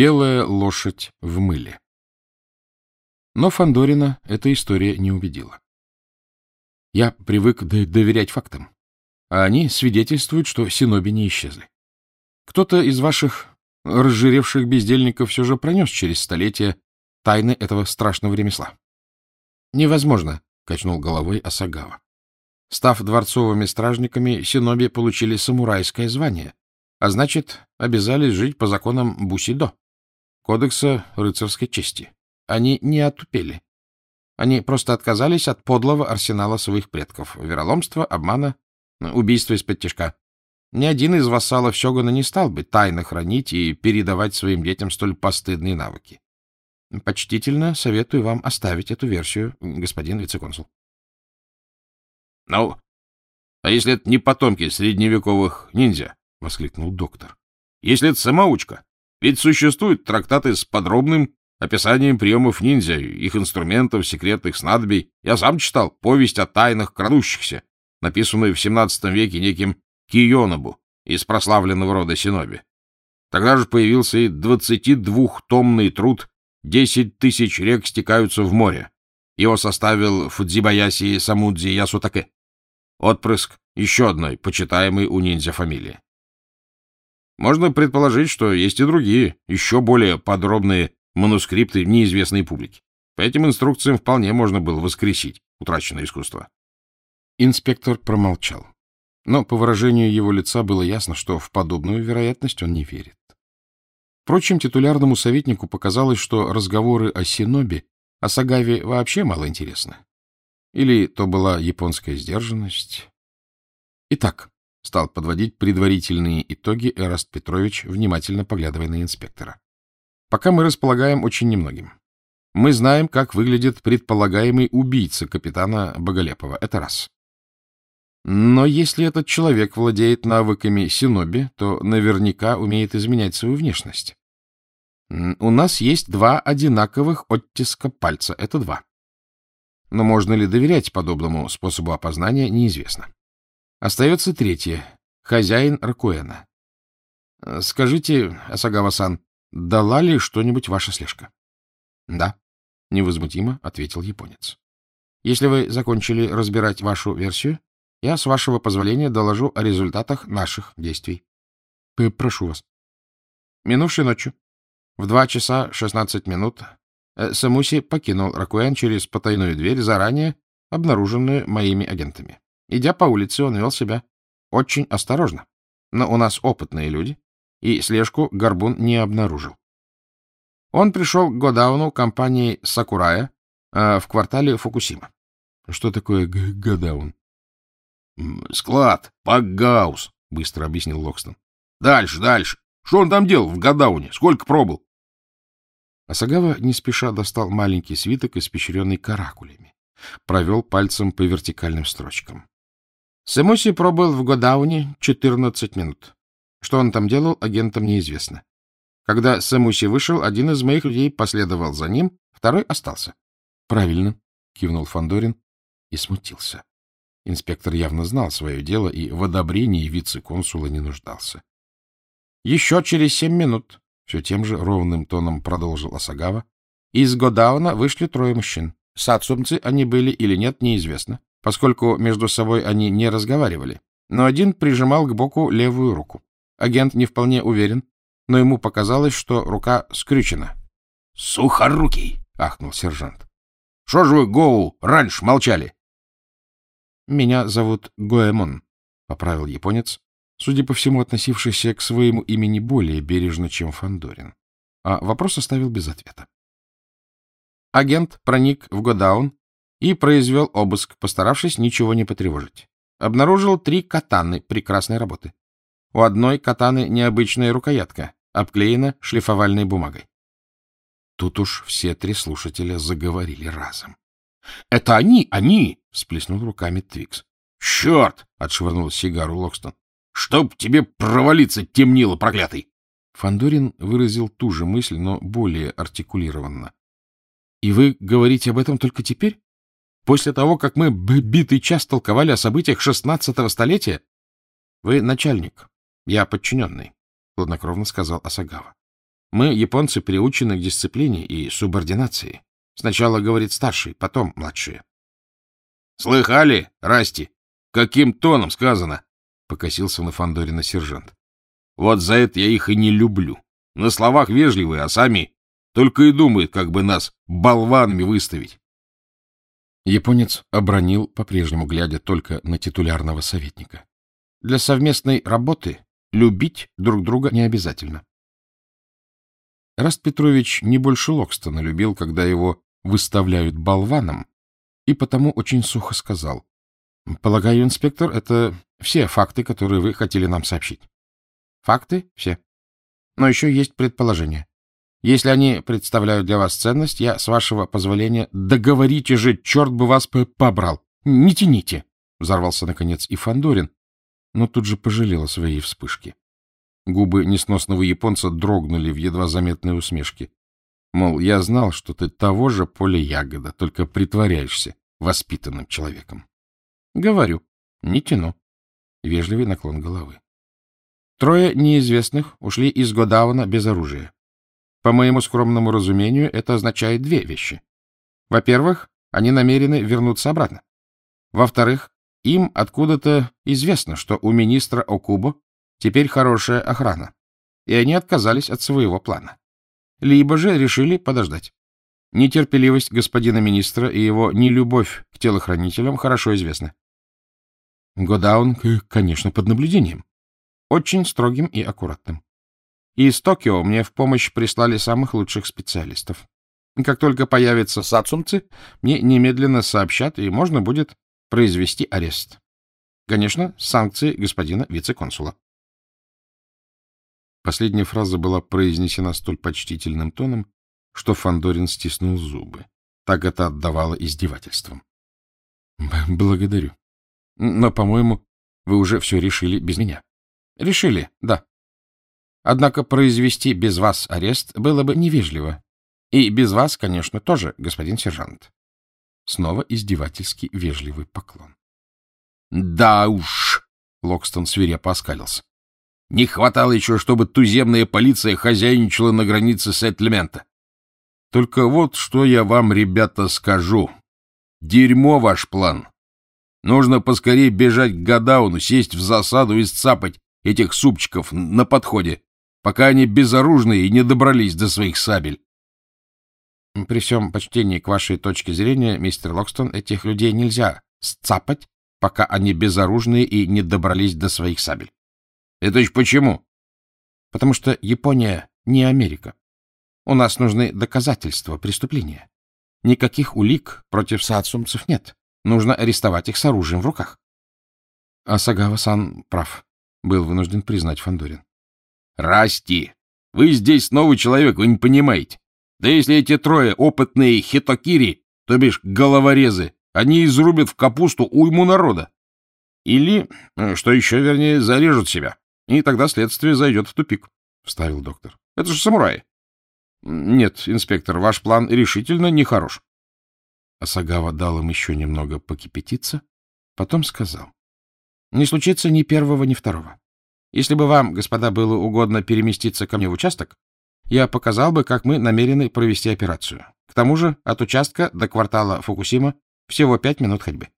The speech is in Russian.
Белая лошадь в мыле. Но Фандорина эта история не убедила. Я привык доверять фактам, а они свидетельствуют, что синоби не исчезли. Кто-то из ваших разжиревших бездельников все же пронес через столетия тайны этого страшного ремесла. — Невозможно, — качнул головой Асагава. Став дворцовыми стражниками, синоби получили самурайское звание, а значит, обязались жить по законам Бусидо, кодекса рыцарской чести. Они не отупели. Они просто отказались от подлого арсенала своих предков — вероломства, обмана, убийства из-под тяжка. Ни один из вассалов Сёгуна не стал бы тайно хранить и передавать своим детям столь постыдные навыки. Почтительно советую вам оставить эту версию, господин вице-консул. — Ну, а если это не потомки средневековых ниндзя? — воскликнул доктор. — Если это самоучка? Ведь существуют трактаты с подробным описанием приемов ниндзя, их инструментов, секретных снадобий. Я сам читал повесть о тайнах крадущихся, написанную в XVII веке неким Кийонобу из прославленного рода Синоби. Тогда же появился и двадцатидвухтомный труд «Десять тысяч рек стекаются в море». Его составил Фудзибаяси Самудзи Ясутаке. Отпрыск еще одной, почитаемой у ниндзя фамилии. Можно предположить, что есть и другие, еще более подробные манускрипты неизвестной публике. По этим инструкциям вполне можно было воскресить утраченное искусство. Инспектор промолчал. Но по выражению его лица было ясно, что в подобную вероятность он не верит. Впрочем, титулярному советнику показалось, что разговоры о Синобе, о Сагаве вообще мало интересны. Или то была японская сдержанность. Итак, стал подводить предварительные итоги Эраст Петрович, внимательно поглядывая на инспектора. Пока мы располагаем очень немногим. Мы знаем, как выглядит предполагаемый убийца капитана Боголепова. Это раз. Но если этот человек владеет навыками синоби, то наверняка умеет изменять свою внешность. У нас есть два одинаковых оттиска пальца. Это два. Но можно ли доверять подобному способу опознания, неизвестно. Остается третье. Хозяин Ракуэна. Скажите, Асагава-сан, дала ли что-нибудь ваша слежка? — Да, — невозмутимо ответил японец. — Если вы закончили разбирать вашу версию, я, с вашего позволения, доложу о результатах наших действий. — Прошу вас. Минувшей ночью, в два часа шестнадцать минут, э, Самуси покинул Ракуэн через потайную дверь, заранее обнаруженную моими агентами. Идя по улице, он вел себя очень осторожно. Но у нас опытные люди, и слежку Горбун не обнаружил. Он пришел к Годауну компании Сакурая э, в квартале Фукусима. — Что такое Годаун? — Склад, Пакгаус, — быстро объяснил Локстон. — Дальше, дальше. Что он там делал в Гадауне? Сколько пробыл? Асагава не спеша достал маленький свиток, испещренный каракулями. Провел пальцем по вертикальным строчкам. Самуси пробыл в Годауне 14 минут. Что он там делал, агентам неизвестно. Когда Самуси вышел, один из моих людей последовал за ним, второй остался. — Правильно, — кивнул Фандорин и смутился. Инспектор явно знал свое дело и в одобрении вице-консула не нуждался. — Еще через семь минут, — все тем же ровным тоном продолжил Асагава, — из Годауна вышли трое мужчин. Сацумцы они были или нет, неизвестно, поскольку между собой они не разговаривали. Но один прижимал к боку левую руку. Агент не вполне уверен, но ему показалось, что рука скрючена. — Сухорукий! — ахнул сержант. — Что же вы, Гоу, раньше молчали? Меня зовут Гоэмон, — поправил японец, судя по всему, относившийся к своему имени более бережно, чем Фандорин. А вопрос оставил без ответа. Агент проник в Годаун и произвел обыск, постаравшись ничего не потревожить. Обнаружил три катаны прекрасной работы. У одной катаны необычная рукоятка, обклеена шлифовальной бумагой. Тут уж все три слушателя заговорили разом. — Это они, они! — всплеснул руками Твикс. — Черт! — отшвырнул сигару Локстон. — Чтоб тебе провалиться, темнило проклятый! Фандорин выразил ту же мысль, но более артикулированно. — И вы говорите об этом только теперь? После того, как мы битый час толковали о событиях шестнадцатого столетия? — Вы начальник, я подчиненный, — хладнокровно сказал Асагава. Мы, японцы, приучены к дисциплине и субординации. Сначала говорит старший, потом младшие. — Слыхали, Расти? Каким тоном сказано? — покосился на Фандорина сержант. — Вот за это я их и не люблю. На словах вежливые, а сами только и думают, как бы нас болванами выставить. Японец обронил, по-прежнему глядя только на титулярного советника. Для совместной работы любить друг друга не обязательно. Раст Петрович не больше Локстона любил, когда его выставляют болваном, и потому очень сухо сказал. — Полагаю, инспектор, это все факты, которые вы хотели нам сообщить. — Факты? Все. Но еще есть предположения. Если они представляют для вас ценность, я, с вашего позволения, договорите же, черт бы вас побрал. Не тяните! — взорвался, наконец, и Фандорин, но тут же пожалел о своей вспышке. Губы несносного японца дрогнули в едва заметной усмешке. Мол, я знал, что ты того же поля ягода, только притворяешься воспитанным человеком. Говорю, не тяну. Вежливый наклон головы. Трое неизвестных ушли из Годауна без оружия. По моему скромному разумению, это означает две вещи. Во-первых, они намерены вернуться обратно. Во-вторых, им откуда-то известно, что у министра Окубо теперь хорошая охрана, и они отказались от своего плана. Либо же решили подождать. Нетерпеливость господина министра и его нелюбовь к телохранителям хорошо известны. Годаун, конечно, под наблюдением. Очень строгим и аккуратным. И из Токио мне в помощь прислали самых лучших специалистов. Как только появятся сацумцы, мне немедленно сообщат, и можно будет произвести арест. Конечно, с санкцией господина вице-консула. Последняя фраза была произнесена столь почтительным тоном, что Фандорин стиснул зубы. Так это отдавало издевательством. — Благодарю. Но, по-моему, вы уже все решили без меня. — Решили, да. Однако произвести без вас арест было бы невежливо. И без вас, конечно, тоже, господин сержант. Снова издевательски вежливый поклон. — Да уж! — Локстон свирепо оскалился. — Не хватало еще, чтобы туземная полиция хозяйничала на границе сеттельмента. Только вот что я вам, ребята, скажу. Дерьмо ваш план. Нужно поскорее бежать к Гадауну, сесть в засаду и сцапать этих супчиков на подходе, пока они безоружные и не добрались до своих сабель. При всем почтении к вашей точке зрения, мистер Локстон, этих людей нельзя сцапать, пока они безоружные и не добрались до своих сабель. Это еще почему? Потому что Япония не Америка. У нас нужны доказательства преступления. Никаких улик против саацумцев нет. Нужно арестовать их с оружием в руках. Асагава-сан прав, был вынужден признать Фандорин. Расти, вы здесь новый человек, вы не понимаете. Да если эти трое опытные хитокири, то бишь головорезы, они изрубят в капусту уйму народа. Или, э, что еще вернее, зарежут себя. И тогда следствие зайдет в тупик, — вставил доктор. Это же самураи. Нет, инспектор, ваш план решительно нехорош. Асагава дал им еще немного покипятиться, потом сказал. Не случится ни первого, ни второго. Если бы вам, господа, было угодно переместиться ко мне в участок, я показал бы, как мы намерены провести операцию. К тому же от участка до квартала Фукусима всего пять минут ходьбы.